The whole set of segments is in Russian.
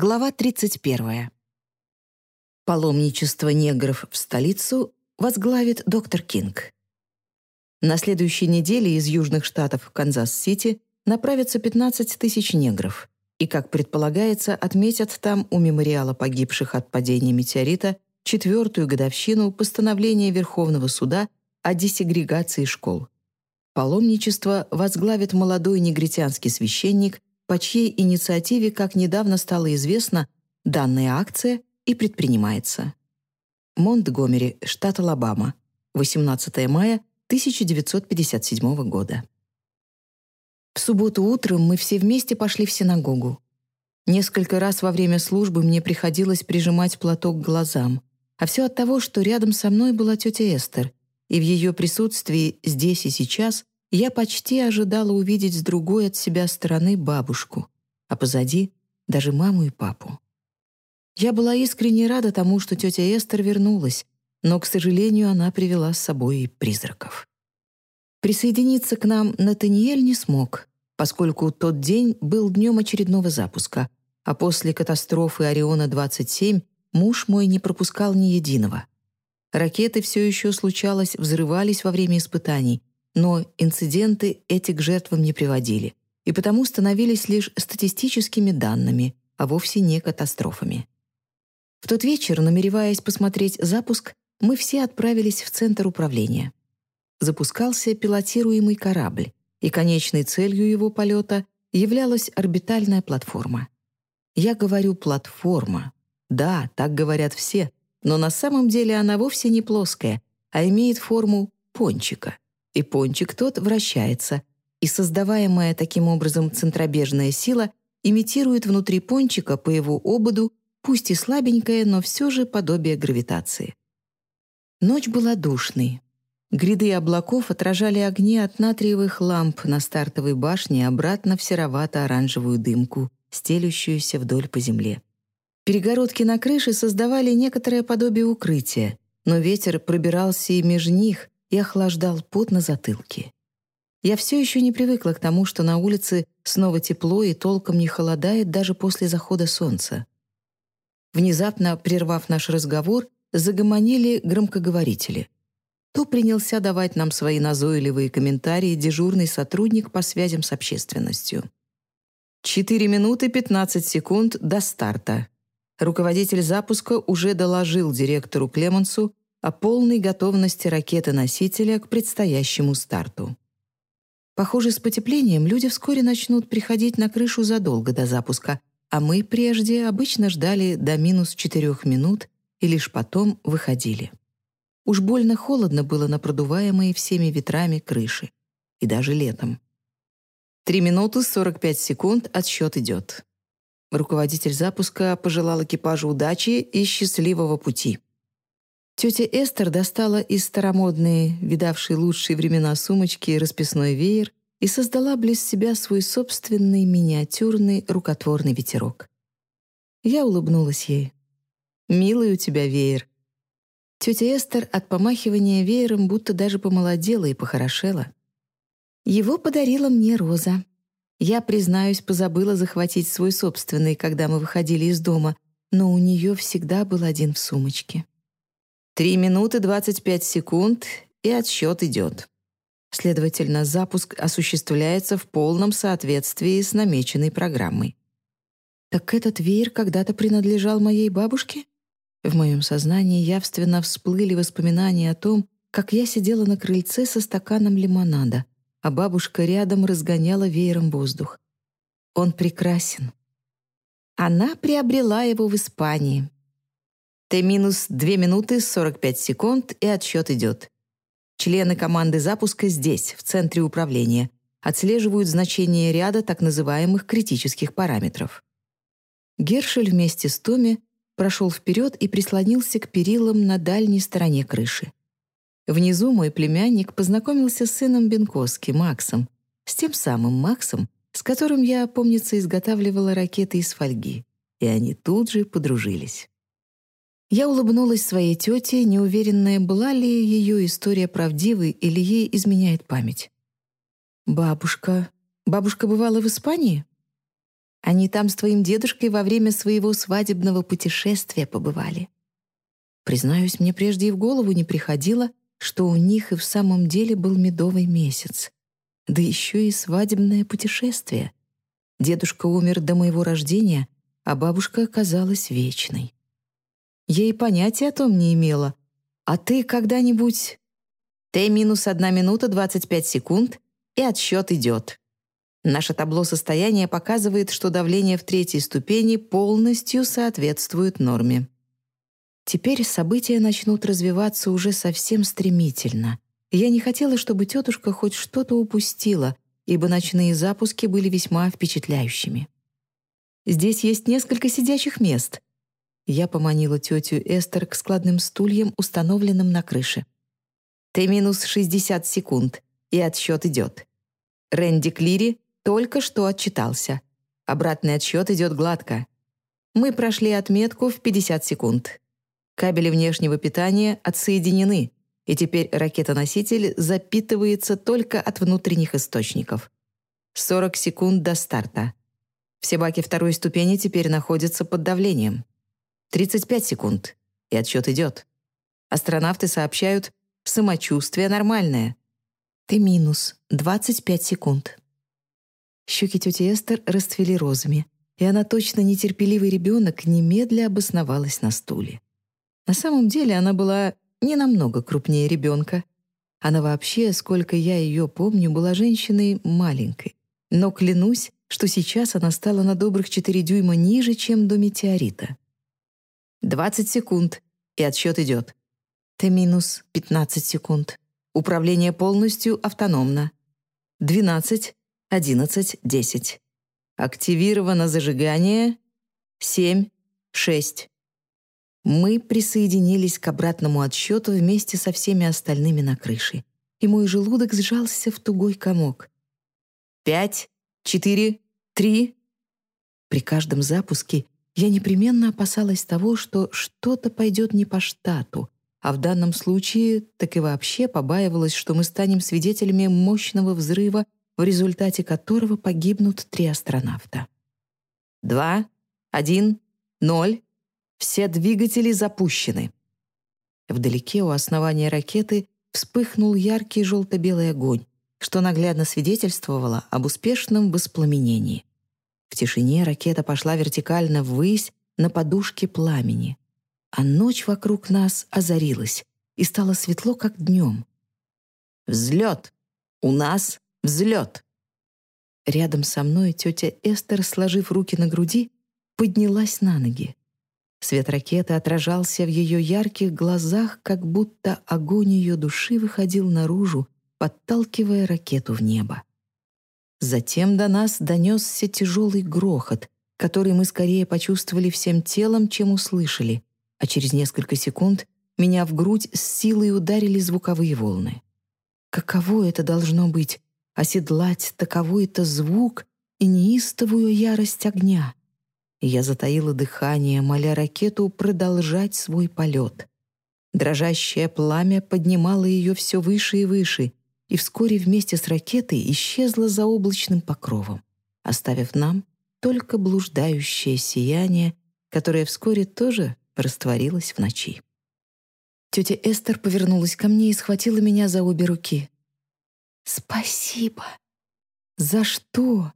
Глава 31. Паломничество негров в столицу возглавит доктор Кинг. На следующей неделе из Южных Штатов в Канзас-Сити направятся 15 тысяч негров и, как предполагается, отметят там у мемориала погибших от падения метеорита четвертую годовщину постановления Верховного суда о десегрегации школ. Паломничество возглавит молодой негритянский священник по чьей инициативе, как недавно стало известно, данная акция и предпринимается. Монтгомери, штат Алабама, 18 мая 1957 года. В субботу утром мы все вместе пошли в синагогу. Несколько раз во время службы мне приходилось прижимать платок к глазам, а все от того, что рядом со мной была тетя Эстер, и в ее присутствии здесь и сейчас я почти ожидала увидеть с другой от себя стороны бабушку, а позади — даже маму и папу. Я была искренне рада тому, что тетя Эстер вернулась, но, к сожалению, она привела с собой и призраков. Присоединиться к нам Натаниэль не смог, поскольку тот день был днем очередного запуска, а после катастрофы «Ориона-27» муж мой не пропускал ни единого. Ракеты все еще случалось, взрывались во время испытаний, но инциденты эти к жертвам не приводили и потому становились лишь статистическими данными, а вовсе не катастрофами. В тот вечер, намереваясь посмотреть запуск, мы все отправились в центр управления. Запускался пилотируемый корабль, и конечной целью его полета являлась орбитальная платформа. Я говорю «платформа». Да, так говорят все, но на самом деле она вовсе не плоская, а имеет форму пончика — и пончик тот вращается, и создаваемая таким образом центробежная сила имитирует внутри пончика по его ободу, пусть и слабенькое, но все же подобие гравитации. Ночь была душной. Гряды облаков отражали огни от натриевых ламп на стартовой башне обратно в серовато-оранжевую дымку, стелющуюся вдоль по земле. Перегородки на крыше создавали некоторое подобие укрытия, но ветер пробирался и меж них, и охлаждал пот на затылке. Я все еще не привыкла к тому, что на улице снова тепло и толком не холодает даже после захода солнца. Внезапно, прервав наш разговор, загомонили громкоговорители. То принялся давать нам свои назойливые комментарии дежурный сотрудник по связям с общественностью. Четыре минуты пятнадцать секунд до старта. Руководитель запуска уже доложил директору Клемансу, о полной готовности ракеты-носителя к предстоящему старту. Похоже, с потеплением люди вскоре начнут приходить на крышу задолго до запуска, а мы прежде обычно ждали до минус 4 минут и лишь потом выходили. Уж больно холодно было на продуваемой всеми ветрами крыши. И даже летом. Три минуты 45 секунд отсчет идет. Руководитель запуска пожелал экипажу удачи и счастливого пути. Тетя Эстер достала из старомодной, видавшей лучшие времена сумочки расписной веер и создала близ себя свой собственный миниатюрный рукотворный ветерок. Я улыбнулась ей. «Милый у тебя веер». Тетя Эстер от помахивания веером будто даже помолодела и похорошела. Его подарила мне Роза. Я, признаюсь, позабыла захватить свой собственный, когда мы выходили из дома, но у нее всегда был один в сумочке. Три минуты двадцать пять секунд, и отсчет идет. Следовательно, запуск осуществляется в полном соответствии с намеченной программой. Так этот веер когда-то принадлежал моей бабушке? В моем сознании явственно всплыли воспоминания о том, как я сидела на крыльце со стаканом лимонада, а бабушка рядом разгоняла веером воздух. Он прекрасен. Она приобрела его в Испании, Т минус 2 минуты 45 секунд, и отсчет идет. Члены команды запуска здесь, в центре управления, отслеживают значение ряда так называемых критических параметров. Гершель вместе с Томи прошел вперед и прислонился к перилам на дальней стороне крыши. Внизу мой племянник познакомился с сыном Бенковски, Максом, с тем самым Максом, с которым я, помнится, изготавливала ракеты из фольги, и они тут же подружились. Я улыбнулась своей тете, неуверенная, была ли ее история правдивой или ей изменяет память. «Бабушка... Бабушка бывала в Испании?» Они там с твоим дедушкой во время своего свадебного путешествия побывали. Признаюсь, мне прежде и в голову не приходило, что у них и в самом деле был медовый месяц. Да еще и свадебное путешествие. Дедушка умер до моего рождения, а бабушка оказалась вечной. Я и понятия о том не имела. А ты когда-нибудь... Т минус 1 минута 25 секунд, и отсчет идет. Наше табло состояния показывает, что давление в третьей ступени полностью соответствует норме. Теперь события начнут развиваться уже совсем стремительно. Я не хотела, чтобы тетушка хоть что-то упустила, ибо ночные запуски были весьма впечатляющими. Здесь есть несколько сидячих мест. Я поманила тетю Эстер к складным стульям, установленным на крыше. Т минус 60 секунд, и отсчет идет. Рэнди Клири только что отчитался. Обратный отсчет идет гладко. Мы прошли отметку в 50 секунд. Кабели внешнего питания отсоединены, и теперь ракета-носитель запитывается только от внутренних источников. 40 секунд до старта. Все баки второй ступени теперь находятся под давлением. 35 секунд, и отсчет идет. Астронавты сообщают, самочувствие нормальное. Ты минус 25 секунд. Щеки тети Эстер расцвели розами, и она точно нетерпеливый ребенок немедля обосновалась на стуле. На самом деле она была не намного крупнее ребенка. Она вообще, сколько я ее помню, была женщиной маленькой. Но клянусь, что сейчас она стала на добрых 4 дюйма ниже, чем до метеорита. 20 секунд, и отсчет идет. Т минус 15 секунд. Управление полностью автономно. 12, 11, 10. Активировано зажигание. 7, 6. Мы присоединились к обратному отсчету вместе со всеми остальными на крыше, и мой желудок сжался в тугой комок. Пять, четыре, три. При каждом запуске я непременно опасалась того, что что-то пойдет не по штату, а в данном случае так и вообще побаивалась, что мы станем свидетелями мощного взрыва в результате которого погибнут три астронавта. Два, один, ноль. Все двигатели запущены. Вдалеке у основания ракеты вспыхнул яркий желто-белый огонь, что наглядно свидетельствовало об успешном воспламенении. В тишине ракета пошла вертикально ввысь на подушке пламени, а ночь вокруг нас озарилась и стало светло, как днем. «Взлет! У нас Взлет!» Рядом со мной тетя Эстер, сложив руки на груди, поднялась на ноги. Свет ракеты отражался в ее ярких глазах, как будто огонь ее души выходил наружу, подталкивая ракету в небо. Затем до нас донесся тяжелый грохот, который мы скорее почувствовали всем телом, чем услышали, а через несколько секунд меня в грудь с силой ударили звуковые волны. Каково это должно быть оседлать таковой-то звук и неистовую ярость огня. Я затаила дыхание, моля ракету продолжать свой полет. Дрожащее пламя поднимало ее все выше и выше, и вскоре вместе с ракетой исчезло за облачным покровом, оставив нам только блуждающее сияние, которое вскоре тоже растворилось в ночи. Тетя Эстер повернулась ко мне и схватила меня за обе руки. «Спасибо». «За что?»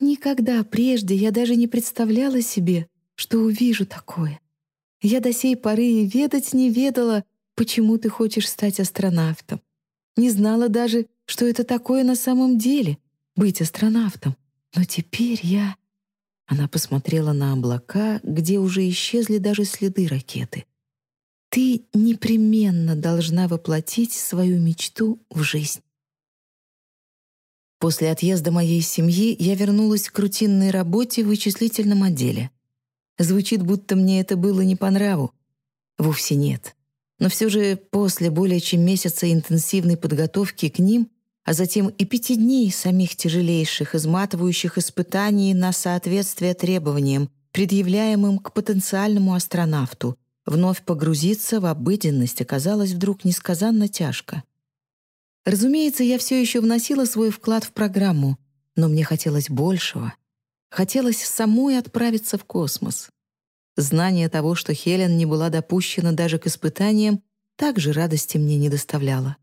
Никогда прежде я даже не представляла себе, что увижу такое. Я до сей поры и ведать не ведала, почему ты хочешь стать астронавтом. Не знала даже, что это такое на самом деле — быть астронавтом. Но теперь я... Она посмотрела на облака, где уже исчезли даже следы ракеты. Ты непременно должна воплотить свою мечту в жизнь. После отъезда моей семьи я вернулась к рутинной работе в вычислительном отделе. Звучит, будто мне это было не по нраву. Вовсе нет. Но все же после более чем месяца интенсивной подготовки к ним, а затем и пяти дней самих тяжелейших, изматывающих испытаний на соответствие требованиям, предъявляемым к потенциальному астронавту, вновь погрузиться в обыденность оказалось вдруг несказанно тяжко. Разумеется, я все еще вносила свой вклад в программу, но мне хотелось большего. Хотелось самой отправиться в космос. Знание того, что Хелен не была допущена даже к испытаниям, также радости мне не доставляло.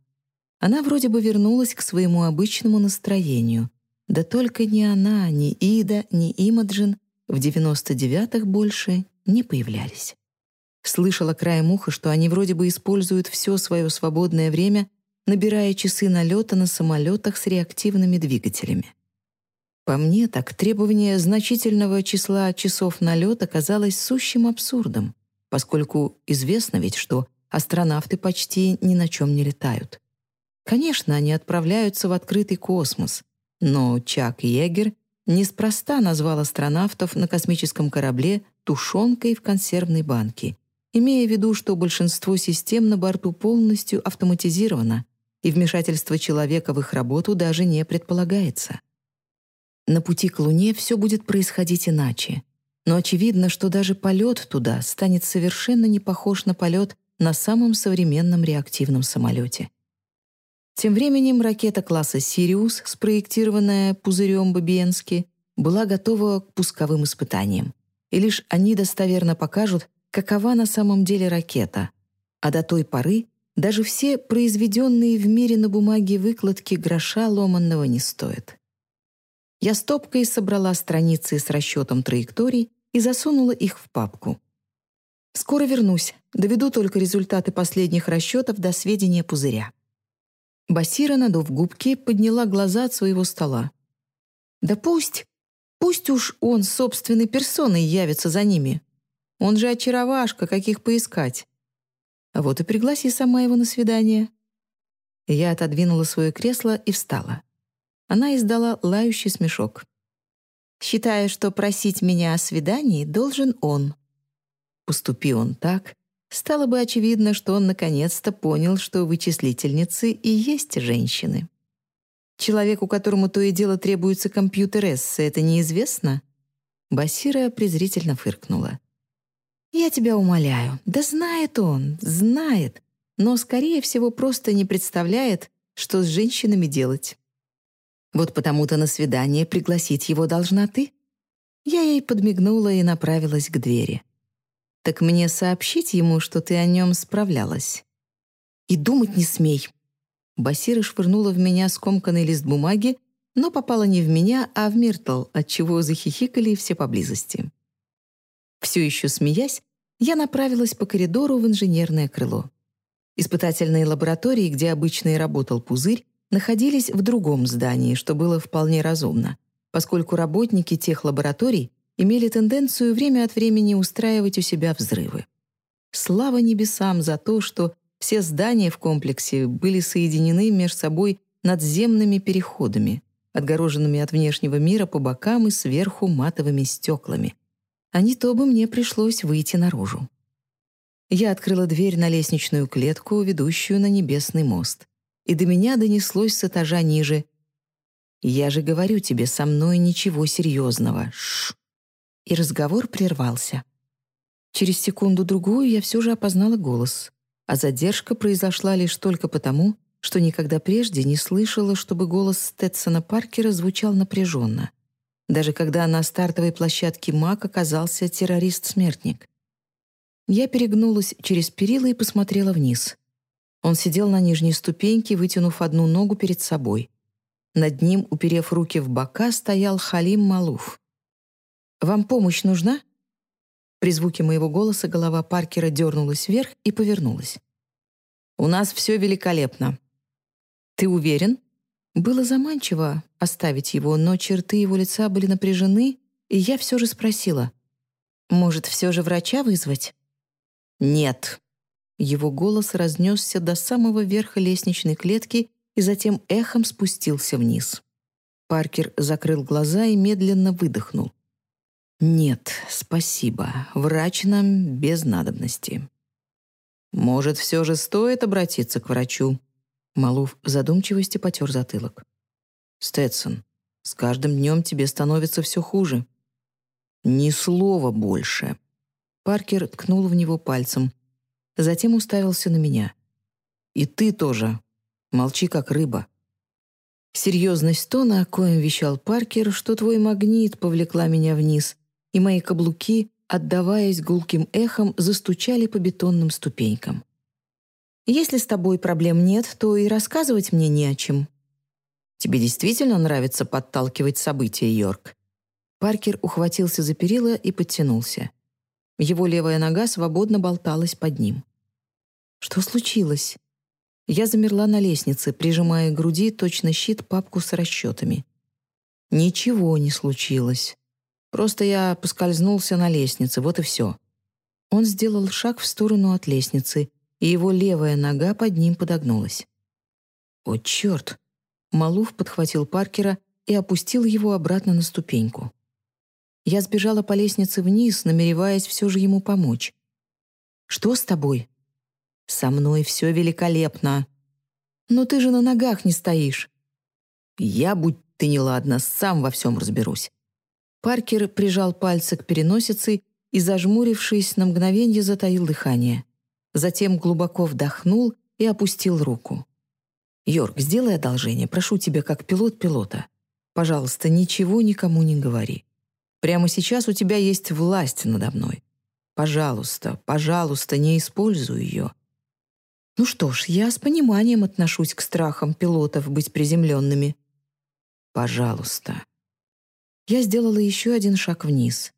Она вроде бы вернулась к своему обычному настроению. Да только ни она, ни Ида, ни Имаджин в 99-х больше не появлялись. Слышала краем уха, что они вроде бы используют все свое свободное время, набирая часы налета на самолетах с реактивными двигателями. По мне, так требование значительного числа часов налета казалось сущим абсурдом, поскольку известно ведь, что астронавты почти ни на чем не летают. Конечно, они отправляются в открытый космос, но Чак Йегер неспроста назвал астронавтов на космическом корабле тушенкой в консервной банке имея в виду, что большинство систем на борту полностью автоматизировано, и вмешательство человека в их работу даже не предполагается. На пути к Луне все будет происходить иначе, но очевидно, что даже полет туда станет совершенно не похож на полет на самом современном реактивном самолете. Тем временем ракета класса «Сириус», спроектированная пузырем Бабиенски, была готова к пусковым испытаниям, и лишь они достоверно покажут, какова на самом деле ракета, а до той поры даже все произведенные в мире на бумаге выкладки гроша ломанного не стоят. Я стопкой собрала страницы с расчетом траекторий и засунула их в папку. Скоро вернусь, доведу только результаты последних расчетов до сведения пузыря. Басира, надув губки, подняла глаза от своего стола. «Да пусть, пусть уж он собственной персоной явится за ними. Он же очаровашка, каких поискать. А вот и пригласи сама его на свидание. Я отодвинула свое кресло и встала. Она издала лающий смешок. «Считаю, что просить меня о свидании должен он». Поступи он так, стало бы очевидно, что он наконец-то понял, что вычислительницы и есть женщины. Человеку, которому то и дело требуется компьютер-эссе, это неизвестно? Басира презрительно фыркнула. Я тебя умоляю. Да знает он, знает, но, скорее всего, просто не представляет, что с женщинами делать. Вот потому-то на свидание пригласить его должна ты. Я ей подмигнула и направилась к двери. Так мне сообщить ему, что ты о нем справлялась. И думать не смей. Басира швырнула в меня скомканный лист бумаги, но попала не в меня, а в Миртл, отчего захихикали все поблизости. Все еще смеясь, я направилась по коридору в инженерное крыло. Испытательные лаборатории, где обычно и работал пузырь, находились в другом здании, что было вполне разумно, поскольку работники тех лабораторий имели тенденцию время от времени устраивать у себя взрывы. Слава небесам за то, что все здания в комплексе были соединены между собой надземными переходами, отгороженными от внешнего мира по бокам и сверху матовыми стеклами — а не то бы мне пришлось выйти наружу. Я открыла дверь на лестничную клетку, ведущую на небесный мост, и до меня донеслось с этажа ниже «Я же говорю тебе, со мной ничего серьезного. Шш!» И разговор прервался. Через секунду-другую я все же опознала голос, а задержка произошла лишь только потому, что никогда прежде не слышала, чтобы голос Стэтсона Паркера звучал напряженно даже когда на стартовой площадке МАК оказался террорист-смертник. Я перегнулась через перила и посмотрела вниз. Он сидел на нижней ступеньке, вытянув одну ногу перед собой. Над ним, уперев руки в бока, стоял Халим Малуф. «Вам помощь нужна?» При звуке моего голоса голова Паркера дернулась вверх и повернулась. «У нас все великолепно». «Ты уверен?» Было заманчиво оставить его, но черты его лица были напряжены, и я все же спросила, «Может, все же врача вызвать?» «Нет». Его голос разнесся до самого верха лестничной клетки и затем эхом спустился вниз. Паркер закрыл глаза и медленно выдохнул. «Нет, спасибо. Врач нам без надобности». «Может, все же стоит обратиться к врачу?» Малув в задумчивости потер затылок. «Сtetсон, с каждым днем тебе становится все хуже». «Ни слова больше». Паркер ткнул в него пальцем. Затем уставился на меня. «И ты тоже. Молчи, как рыба». Серьезность тона, о коем вещал Паркер, что твой магнит повлекла меня вниз, и мои каблуки, отдаваясь гулким эхом, застучали по бетонным ступенькам. «Если с тобой проблем нет, то и рассказывать мне не о чем». «Тебе действительно нравится подталкивать события, Йорк?» Паркер ухватился за перила и подтянулся. Его левая нога свободно болталась под ним. «Что случилось?» Я замерла на лестнице, прижимая к груди точно щит папку с расчетами. Ничего не случилось. Просто я поскользнулся на лестнице, вот и все. Он сделал шаг в сторону от лестницы, и его левая нога под ним подогнулась. «О, черт!» Малуф подхватил Паркера и опустил его обратно на ступеньку. Я сбежала по лестнице вниз, намереваясь все же ему помочь. «Что с тобой?» «Со мной все великолепно». «Но ты же на ногах не стоишь». «Я, будь ты неладна, сам во всем разберусь». Паркер прижал пальцы к переносице и, зажмурившись, на мгновенье затаил дыхание. Затем глубоко вдохнул и опустил руку. «Йорк, сделай одолжение, прошу тебя, как пилот пилота. Пожалуйста, ничего никому не говори. Прямо сейчас у тебя есть власть надо мной. Пожалуйста, пожалуйста, не используй ее. Ну что ж, я с пониманием отношусь к страхам пилотов быть приземленными. Пожалуйста. Я сделала еще один шаг вниз.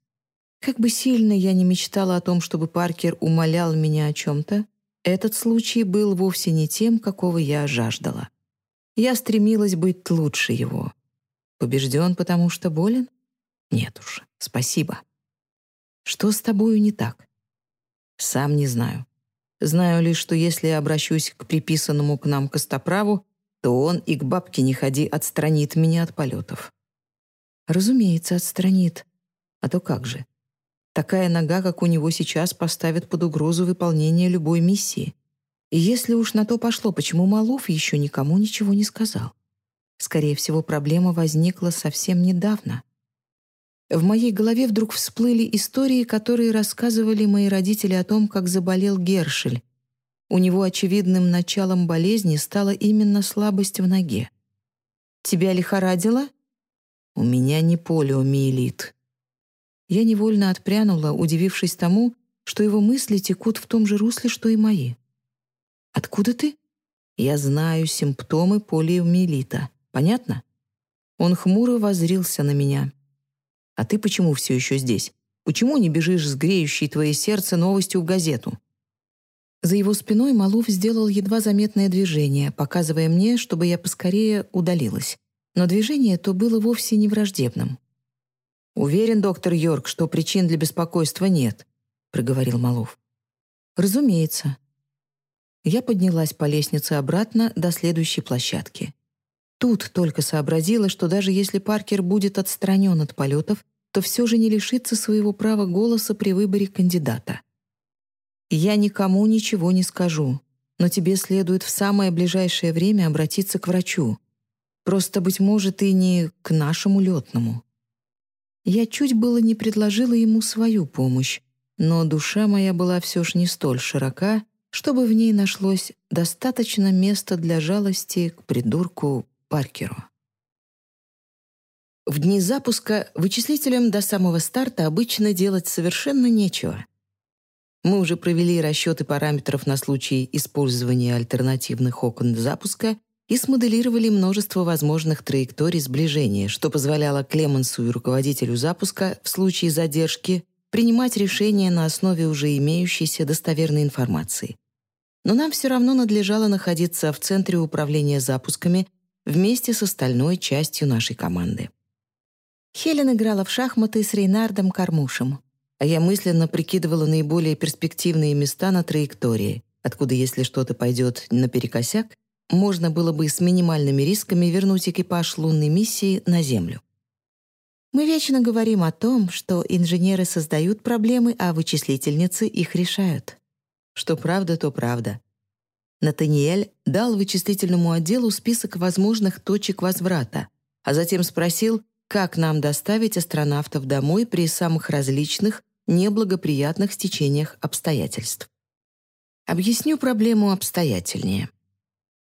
Как бы сильно я не мечтала о том, чтобы Паркер умолял меня о чем-то, этот случай был вовсе не тем, какого я жаждала. Я стремилась быть лучше его. Побежден, потому что болен? Нет уж, спасибо. Что с тобою не так? Сам не знаю. Знаю лишь, что если обращусь к приписанному к нам костоправу, то он и к бабке не ходи отстранит меня от полетов. Разумеется, отстранит. А то как же? Такая нога, как у него сейчас, поставит под угрозу выполнение любой миссии. И если уж на то пошло, почему Малов еще никому ничего не сказал? Скорее всего, проблема возникла совсем недавно. В моей голове вдруг всплыли истории, которые рассказывали мои родители о том, как заболел Гершель. У него очевидным началом болезни стала именно слабость в ноге. «Тебя лихорадило?» «У меня не полиомиелит». Я невольно отпрянула, удивившись тому, что его мысли текут в том же русле, что и мои. «Откуда ты?» «Я знаю симптомы полиомиелита. Понятно?» Он хмуро воззрился на меня. А ты почему все еще здесь? Почему не бежишь с греющей твое сердце новостью в газету?» За его спиной Малуф сделал едва заметное движение, показывая мне, чтобы я поскорее удалилась. Но движение то было вовсе не враждебным. «Уверен, доктор Йорк, что причин для беспокойства нет», — проговорил Малуф. «Разумеется». Я поднялась по лестнице обратно до следующей площадки. Тут только сообразила, что даже если Паркер будет отстранен от полетов, то все же не лишится своего права голоса при выборе кандидата. «Я никому ничего не скажу, но тебе следует в самое ближайшее время обратиться к врачу. Просто, быть может, и не к нашему летному». Я чуть было не предложила ему свою помощь, но душа моя была все ж не столь широка, чтобы в ней нашлось достаточно места для жалости к придурку Паркеру. В дни запуска вычислителям до самого старта обычно делать совершенно нечего. Мы уже провели расчеты параметров на случай использования альтернативных окон запуска и смоделировали множество возможных траекторий сближения, что позволяло Клемансу и руководителю запуска в случае задержки принимать решения на основе уже имеющейся достоверной информации. Но нам все равно надлежало находиться в центре управления запусками вместе с остальной частью нашей команды. Хелен играла в шахматы с Рейнардом Кармушем, а я мысленно прикидывала наиболее перспективные места на траектории, откуда, если что-то пойдет наперекосяк, можно было бы с минимальными рисками вернуть экипаж лунной миссии на Землю. Мы вечно говорим о том, что инженеры создают проблемы, а вычислительницы их решают. Что правда, то правда. Натаниэль дал вычислительному отделу список возможных точек возврата, а затем спросил, как нам доставить астронавтов домой при самых различных, неблагоприятных стечениях обстоятельств. Объясню проблему обстоятельнее.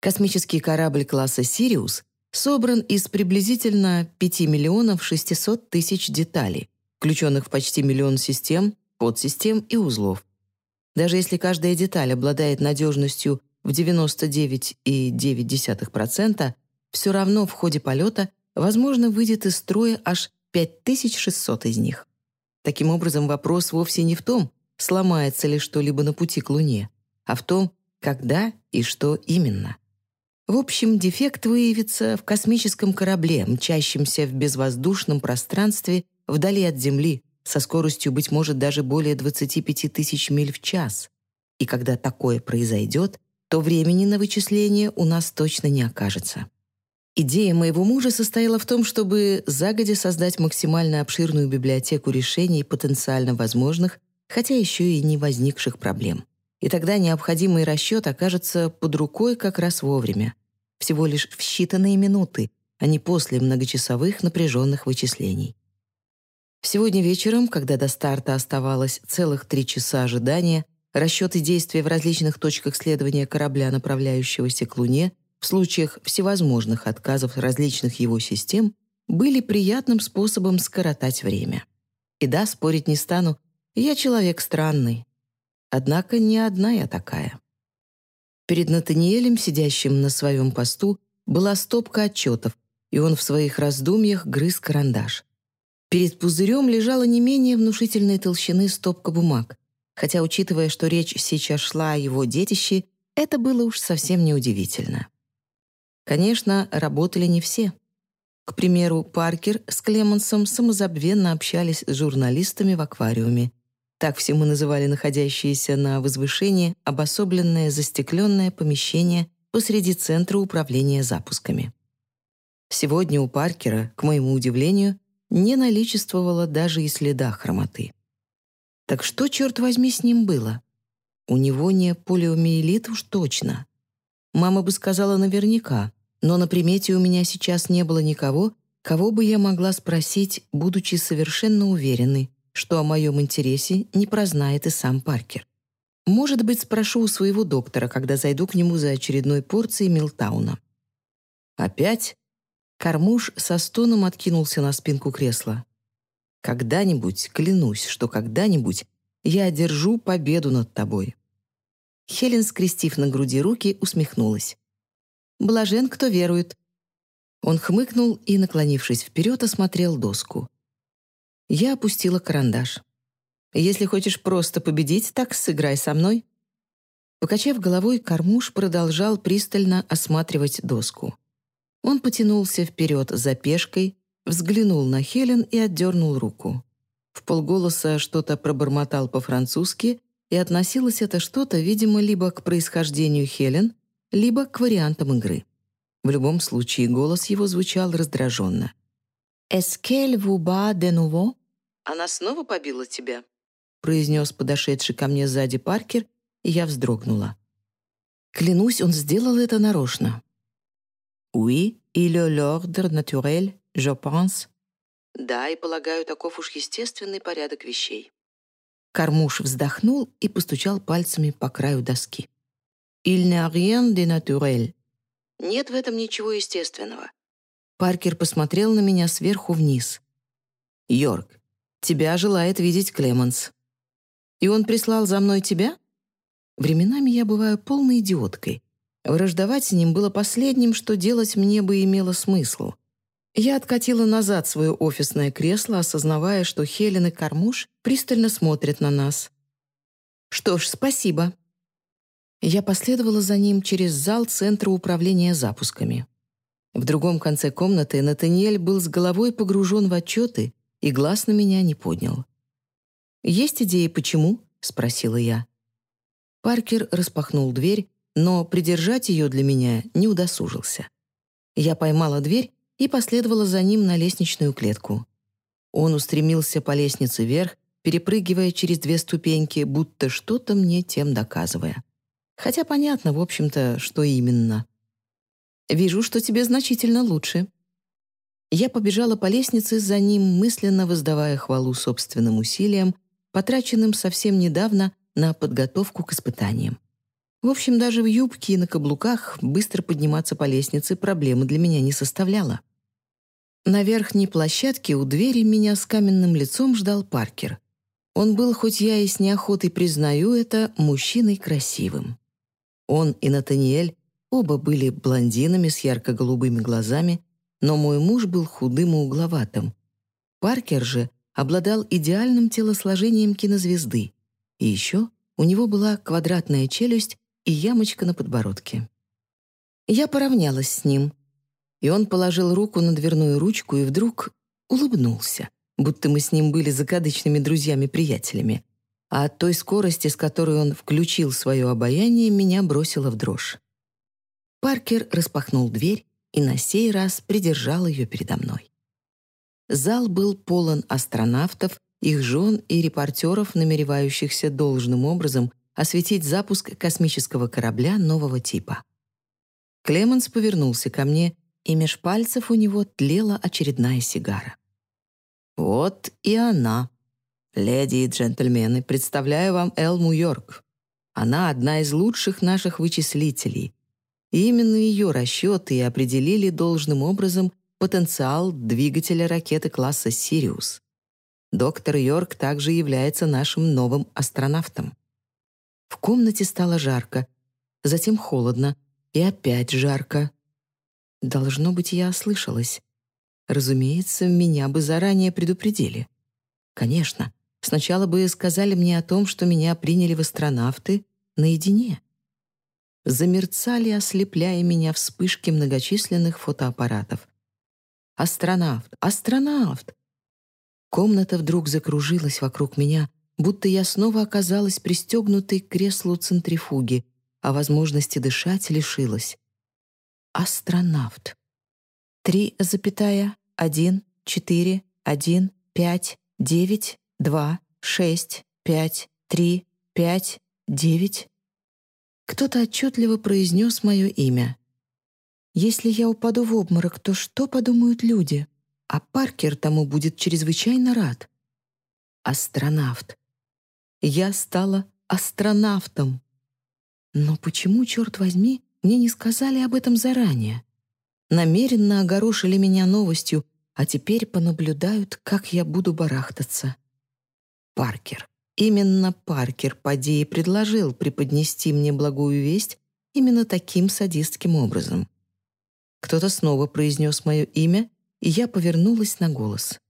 Космический корабль класса «Сириус» собран из приблизительно 5 миллионов 600 тысяч деталей, включенных в почти миллион систем, подсистем и узлов. Даже если каждая деталь обладает надежностью в 99,9%, все равно в ходе полета возможно выйдет из строя аж 5600 из них. Таким образом, вопрос вовсе не в том, сломается ли что-либо на пути к Луне, а в том, когда и что именно. В общем, дефект выявится в космическом корабле, мчащемся в безвоздушном пространстве вдали от Земли, со скоростью, быть может, даже более 25 тысяч миль в час. И когда такое произойдет, то времени на вычисление у нас точно не окажется. Идея моего мужа состояла в том, чтобы загодя создать максимально обширную библиотеку решений потенциально возможных, хотя еще и не возникших проблем. И тогда необходимый расчет окажется под рукой как раз вовремя. Всего лишь в считанные минуты, а не после многочасовых напряженных вычислений. Сегодня вечером, когда до старта оставалось целых три часа ожидания, расчеты действий в различных точках следования корабля, направляющегося к Луне, в случаях всевозможных отказов различных его систем, были приятным способом скоротать время. И да, спорить не стану, я человек странный. Однако не одна я такая. Перед Натаниэлем, сидящим на своем посту, была стопка отчетов, и он в своих раздумьях грыз карандаш. Перед пузырем лежала не менее внушительной толщины стопка бумаг, хотя, учитывая, что речь сейчас шла о его детище, это было уж совсем неудивительно. Конечно, работали не все. К примеру, Паркер с Клемансом самозабвенно общались с журналистами в аквариуме. Так все мы называли находящееся на возвышении обособленное застекленное помещение посреди центра управления запусками. Сегодня у Паркера, к моему удивлению, не наличествовало даже и следа хромоты. Так что, черт возьми, с ним было? У него не полиомиелит уж точно. Мама бы сказала наверняка, но на примете у меня сейчас не было никого, кого бы я могла спросить, будучи совершенно уверенной, что о моем интересе не прознает и сам Паркер. Может быть, спрошу у своего доктора, когда зайду к нему за очередной порцией Милтауна. Опять Кармуш со стоном откинулся на спинку кресла. «Когда-нибудь, клянусь, что когда-нибудь я одержу победу над тобой». Хелен, скрестив на груди руки, усмехнулась. «Блажен, кто верует». Он хмыкнул и, наклонившись вперед, осмотрел доску. Я опустила карандаш. «Если хочешь просто победить, так сыграй со мной». Покачав головой, Кармуш продолжал пристально осматривать доску. Он потянулся вперед за пешкой, взглянул на Хелен и отдернул руку. В полголоса что-то пробормотал по-французски, и относилось это что-то, видимо, либо к происхождению Хелен, либо к вариантам игры. В любом случае, голос его звучал раздраженно. «Эскель вуба де нуво?» «Она снова побила тебя?» произнес подошедший ко мне сзади Паркер, и я вздрогнула. Клянусь, он сделал это нарочно. Oui, il l'ordre naturel, je pense. Да, и полагаю, таков уж естественный порядок вещей. Кармуш вздохнул и постучал пальцами по краю доски. Il n'y a rien de naturel. Нет в этом ничего естественного. Паркер посмотрел на меня сверху вниз. «Йорк, тебя желает видеть Клеменс». «И он прислал за мной тебя?» Временами я бываю полной идиоткой. Враждовать с ним было последним, что делать мне бы имело смысл. Я откатила назад свое офисное кресло, осознавая, что Хелен и Кармуш пристально смотрят на нас. «Что ж, спасибо». Я последовала за ним через зал Центра управления запусками. В другом конце комнаты Натаниэль был с головой погружен в отчеты и глаз на меня не поднял. «Есть идеи, почему?» — спросила я. Паркер распахнул дверь, но придержать ее для меня не удосужился. Я поймала дверь и последовала за ним на лестничную клетку. Он устремился по лестнице вверх, перепрыгивая через две ступеньки, будто что-то мне тем доказывая. Хотя понятно, в общем-то, что именно. «Вижу, что тебе значительно лучше». Я побежала по лестнице за ним, мысленно воздавая хвалу собственным усилиям, потраченным совсем недавно на подготовку к испытаниям. В общем, даже в юбке и на каблуках быстро подниматься по лестнице проблемы для меня не составляло. На верхней площадке у двери меня с каменным лицом ждал Паркер. Он был, хоть я и с неохотой признаю это, мужчиной красивым. Он и Натаниэль оба были блондинами с ярко-голубыми глазами, но мой муж был худым и угловатым. Паркер же обладал идеальным телосложением кинозвезды. И еще у него была квадратная челюсть и ямочка на подбородке. Я поравнялась с ним, и он положил руку на дверную ручку и вдруг улыбнулся, будто мы с ним были закадычными друзьями-приятелями. А от той скорости, с которой он включил свое обаяние, меня бросило в дрожь. Паркер распахнул дверь и на сей раз придержал ее передо мной. Зал был полон астронавтов, их жен и репортеров, намеревающихся должным образом осветить запуск космического корабля нового типа. Клеменс повернулся ко мне, и меж пальцев у него тлела очередная сигара. «Вот и она. Леди и джентльмены, представляю вам Элму Йорк. Она одна из лучших наших вычислителей. И именно ее расчеты и определили должным образом потенциал двигателя ракеты класса «Сириус». Доктор Йорк также является нашим новым астронавтом. В комнате стало жарко, затем холодно и опять жарко. Должно быть, я ослышалась. Разумеется, меня бы заранее предупредили. Конечно, сначала бы сказали мне о том, что меня приняли в астронавты наедине. Замерцали, ослепляя меня вспышки многочисленных фотоаппаратов. «Астронавт! Астронавт!» Комната вдруг закружилась вокруг меня, будто я снова оказалась пристегнутой к креслу центрифуги, а возможности дышать лишилась. Астронавт. Три запятая, один, четыре, один, пять, девять, два, шесть, пять, три, пять, девять. Кто-то отчетливо произнес мое имя. Если я упаду в обморок, то что подумают люди? А Паркер тому будет чрезвычайно рад. Астронавт. Я стала астронавтом. Но почему, черт возьми, мне не сказали об этом заранее? Намеренно огорошили меня новостью, а теперь понаблюдают, как я буду барахтаться. Паркер. Именно Паркер поди и предложил преподнести мне благую весть именно таким садистским образом. Кто-то снова произнес мое имя, и я повернулась на голос.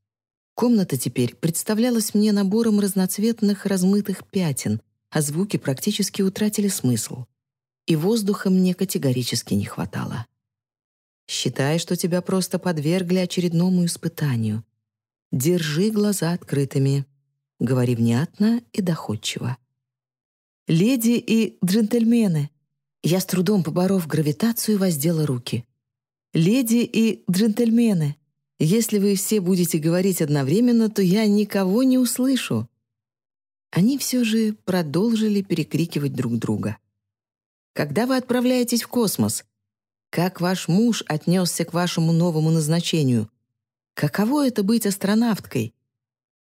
Комната теперь представлялась мне набором разноцветных размытых пятен, а звуки практически утратили смысл. И воздуха мне категорически не хватало. Считай, что тебя просто подвергли очередному испытанию. Держи глаза открытыми. Говори внятно и доходчиво. «Леди и джентльмены!» Я с трудом поборов гравитацию, воздела руки. «Леди и джентльмены!» Если вы все будете говорить одновременно, то я никого не услышу». Они все же продолжили перекрикивать друг друга. «Когда вы отправляетесь в космос? Как ваш муж отнесся к вашему новому назначению? Каково это быть астронавткой?»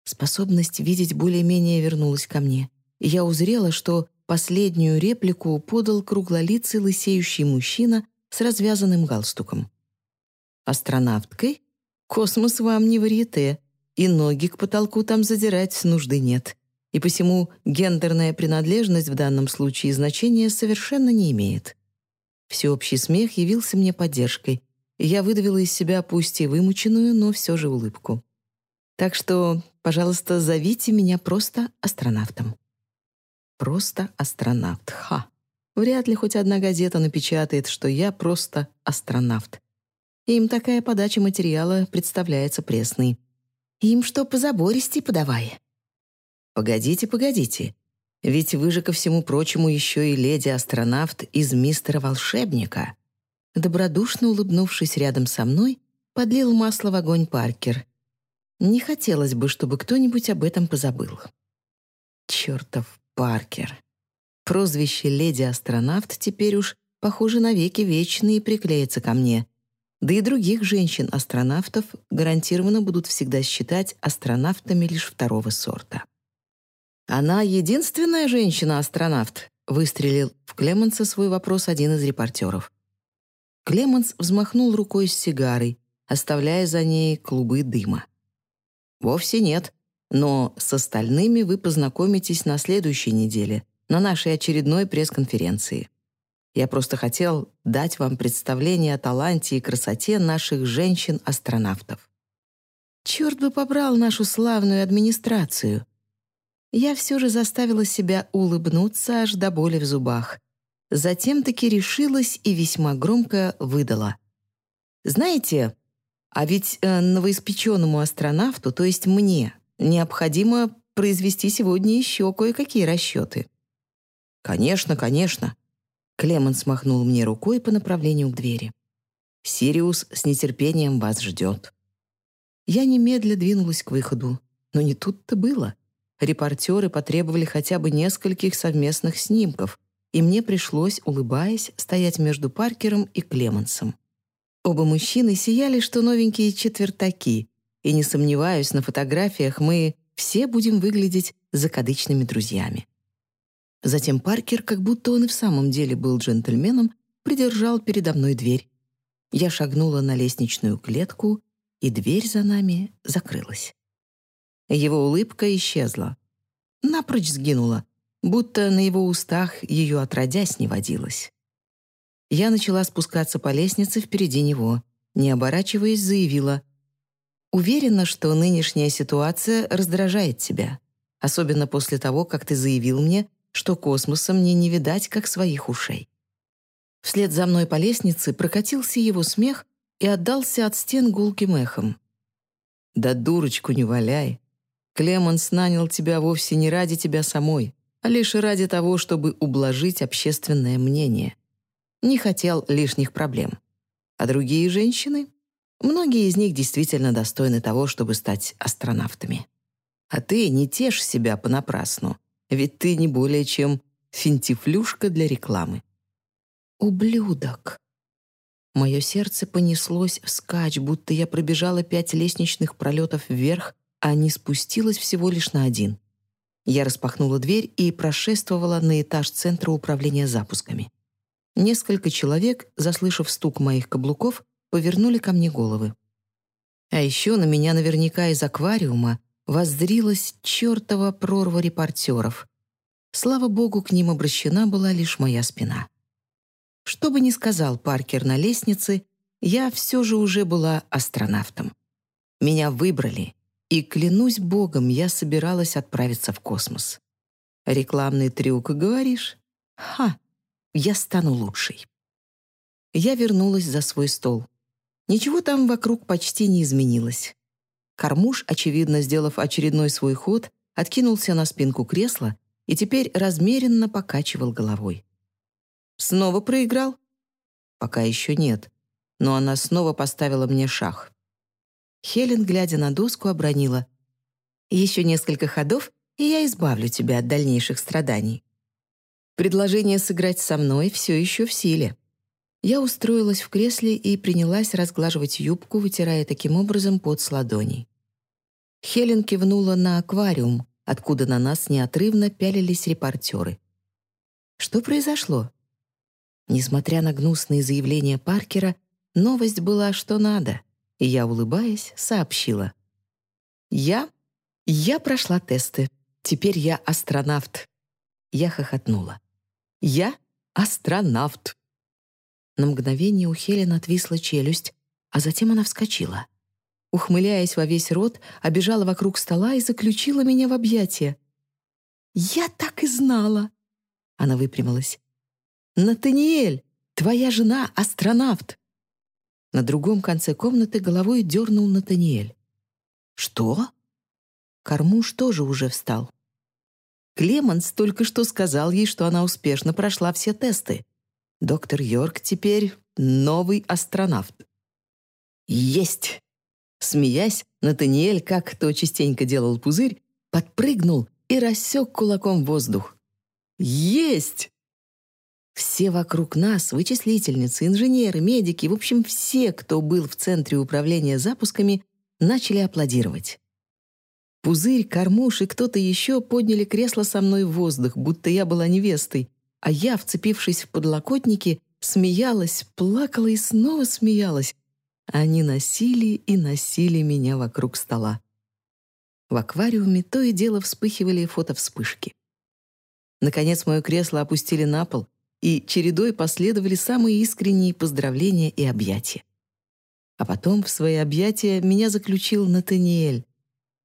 Способность видеть более-менее вернулась ко мне, и я узрела, что последнюю реплику подал круглолицый лысеющий мужчина с развязанным галстуком. «Астронавткой?» Космос вам не варьете, и ноги к потолку там задирать нужды нет. И посему гендерная принадлежность в данном случае значения совершенно не имеет. Всеобщий смех явился мне поддержкой, и я выдавила из себя пусть и вымученную, но все же улыбку. Так что, пожалуйста, зовите меня просто астронавтом. Просто астронавт. Ха! Вряд ли хоть одна газета напечатает, что я просто астронавт. Им такая подача материала представляется пресной. Им что по забористи подавай. Погодите, погодите. Ведь вы же ко всему прочему еще и леди-астронавт из «Мистера-волшебника». Добродушно улыбнувшись рядом со мной, подлил масло в огонь Паркер. Не хотелось бы, чтобы кто-нибудь об этом позабыл. Чертов Паркер. Прозвище «Леди-астронавт» теперь уж, похоже, навеки вечные приклеится ко мне, да и других женщин-астронавтов гарантированно будут всегда считать астронавтами лишь второго сорта. «Она единственная женщина-астронавт?» — выстрелил в Клеманса свой вопрос один из репортеров. Клеманс взмахнул рукой с сигарой, оставляя за ней клубы дыма. «Вовсе нет, но с остальными вы познакомитесь на следующей неделе, на нашей очередной пресс-конференции. Я просто хотел дать вам представление о таланте и красоте наших женщин-астронавтов. Черт бы побрал нашу славную администрацию. Я все же заставила себя улыбнуться аж до боли в зубах. Затем таки решилась и весьма громко выдала. «Знаете, а ведь э, новоиспеченному астронавту, то есть мне, необходимо произвести сегодня еще кое-какие расчеты». «Конечно, конечно», Клемент смахнул мне рукой по направлению к двери. «Сириус с нетерпением вас ждет». Я немедля двинулась к выходу, но не тут-то было. Репортеры потребовали хотя бы нескольких совместных снимков, и мне пришлось, улыбаясь, стоять между Паркером и Клемансом. Оба мужчины сияли, что новенькие четвертаки, и, не сомневаюсь, на фотографиях мы все будем выглядеть закадычными друзьями. Затем Паркер, как будто он и в самом деле был джентльменом, придержал передо мной дверь. Я шагнула на лестничную клетку, и дверь за нами закрылась. Его улыбка исчезла. Напрочь сгинула, будто на его устах ее отродясь не водилось. Я начала спускаться по лестнице впереди него. Не оборачиваясь, заявила. «Уверена, что нынешняя ситуация раздражает тебя, особенно после того, как ты заявил мне, что космоса мне не видать, как своих ушей. Вслед за мной по лестнице прокатился его смех и отдался от стен гулким эхом. «Да дурочку не валяй. Клеманс нанял тебя вовсе не ради тебя самой, а лишь ради того, чтобы ублажить общественное мнение. Не хотел лишних проблем. А другие женщины? Многие из них действительно достойны того, чтобы стать астронавтами. А ты не тешь себя понапрасну ведь ты не более чем финтифлюшка для рекламы. Ублюдок. Мое сердце понеслось вскачь, будто я пробежала пять лестничных пролетов вверх, а не спустилась всего лишь на один. Я распахнула дверь и прошествовала на этаж центра управления запусками. Несколько человек, заслышав стук моих каблуков, повернули ко мне головы. А еще на меня наверняка из аквариума воззрилась чертова прорва репортеров. Слава богу, к ним обращена была лишь моя спина. Что бы ни сказал Паркер на лестнице, я все же уже была астронавтом. Меня выбрали, и, клянусь богом, я собиралась отправиться в космос. Рекламный трюк, говоришь? Ха, я стану лучшей. Я вернулась за свой стол. Ничего там вокруг почти не изменилось. Кармуш, очевидно, сделав очередной свой ход, откинулся на спинку кресла и теперь размеренно покачивал головой. «Снова проиграл?» «Пока еще нет, но она снова поставила мне шах». Хелен, глядя на доску, обронила. «Еще несколько ходов, и я избавлю тебя от дальнейших страданий». Предложение сыграть со мной все еще в силе. Я устроилась в кресле и принялась разглаживать юбку, вытирая таким образом пот с ладоней. Хелен кивнула на аквариум, откуда на нас неотрывно пялились репортеры. Что произошло? Несмотря на гнусные заявления Паркера, новость была что надо, и я, улыбаясь, сообщила. «Я? Я прошла тесты. Теперь я астронавт». Я хохотнула. «Я астронавт». На мгновение у Хелен отвисла челюсть, а затем она вскочила. Ухмыляясь во весь рот, обежала вокруг стола и заключила меня в объятия. «Я так и знала!» Она выпрямилась. «Натаниэль, твоя жена — астронавт!» На другом конце комнаты головой дернул Натаниэль. «Что?» Кормуш тоже уже встал. Клеманс только что сказал ей, что она успешно прошла все тесты. Доктор Йорк теперь новый астронавт. «Есть!» Смеясь, Натаниэль, как кто частенько делал пузырь, подпрыгнул и рассек кулаком воздух. «Есть!» Все вокруг нас, вычислительницы, инженеры, медики, в общем, все, кто был в центре управления запусками, начали аплодировать. Пузырь, кормуш и кто-то еще подняли кресло со мной в воздух, будто я была невестой, а я, вцепившись в подлокотники, смеялась, плакала и снова смеялась. Они носили и носили меня вокруг стола. В аквариуме то и дело вспыхивали фотовспышки. Наконец мое кресло опустили на пол, и чередой последовали самые искренние поздравления и объятия. А потом в свои объятия меня заключил Натаниэль.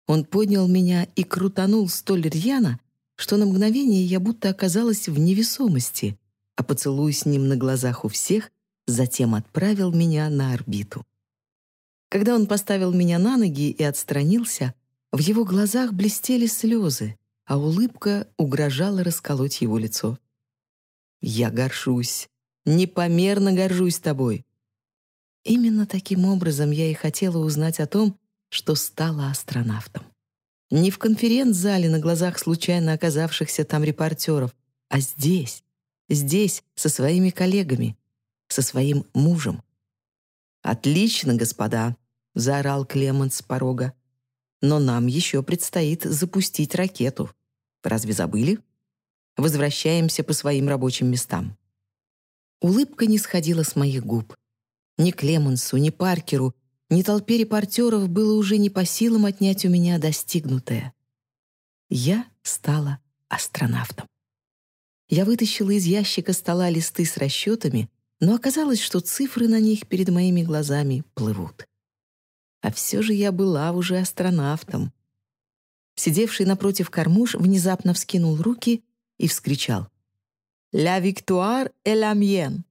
Он поднял меня и крутанул столь рьяно, что на мгновение я будто оказалась в невесомости, а поцелуй с ним на глазах у всех затем отправил меня на орбиту. Когда он поставил меня на ноги и отстранился, в его глазах блестели слезы, а улыбка угрожала расколоть его лицо. «Я горжусь, непомерно горжусь тобой». Именно таким образом я и хотела узнать о том, что стала астронавтом. Не в конференц-зале на глазах случайно оказавшихся там репортеров, а здесь, здесь, со своими коллегами, со своим мужем. «Отлично, господа!» — заорал Клемент с порога. «Но нам еще предстоит запустить ракету. Разве забыли? Возвращаемся по своим рабочим местам». Улыбка не сходила с моих губ. Ни Клемансу, ни Паркеру, ни толпе репортеров было уже не по силам отнять у меня достигнутое. Я стала астронавтом. Я вытащила из ящика стола листы с расчетами, но оказалось, что цифры на них перед моими глазами плывут. А все же я была уже астронавтом. Сидевший напротив кормуш внезапно вскинул руки и вскричал «La victoire est la mienne!»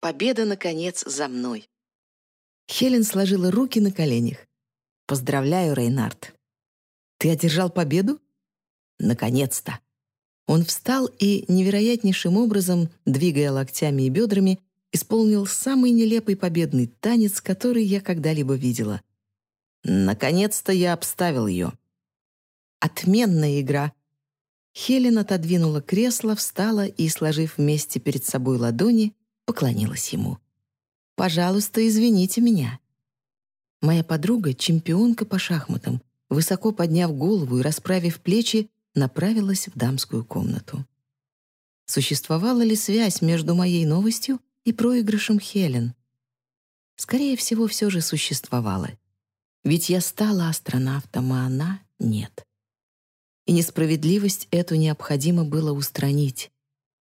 «Победа, наконец, за мной!» Хелен сложила руки на коленях. «Поздравляю, Рейнард!» «Ты одержал победу?» «Наконец-то!» Он встал и, невероятнейшим образом, двигая локтями и бедрами, исполнил самый нелепый победный танец, который я когда-либо видела. Наконец-то я обставил ее. Отменная игра. Хелен отодвинула кресло, встала и, сложив вместе перед собой ладони, поклонилась ему. «Пожалуйста, извините меня». Моя подруга — чемпионка по шахматам. Высоко подняв голову и расправив плечи, направилась в дамскую комнату. Существовала ли связь между моей новостью и проигрышем Хелен? Скорее всего, все же существовала. Ведь я стала астронавтом, а она — нет. И несправедливость эту необходимо было устранить.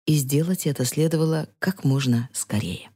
И сделать это следовало как можно скорее.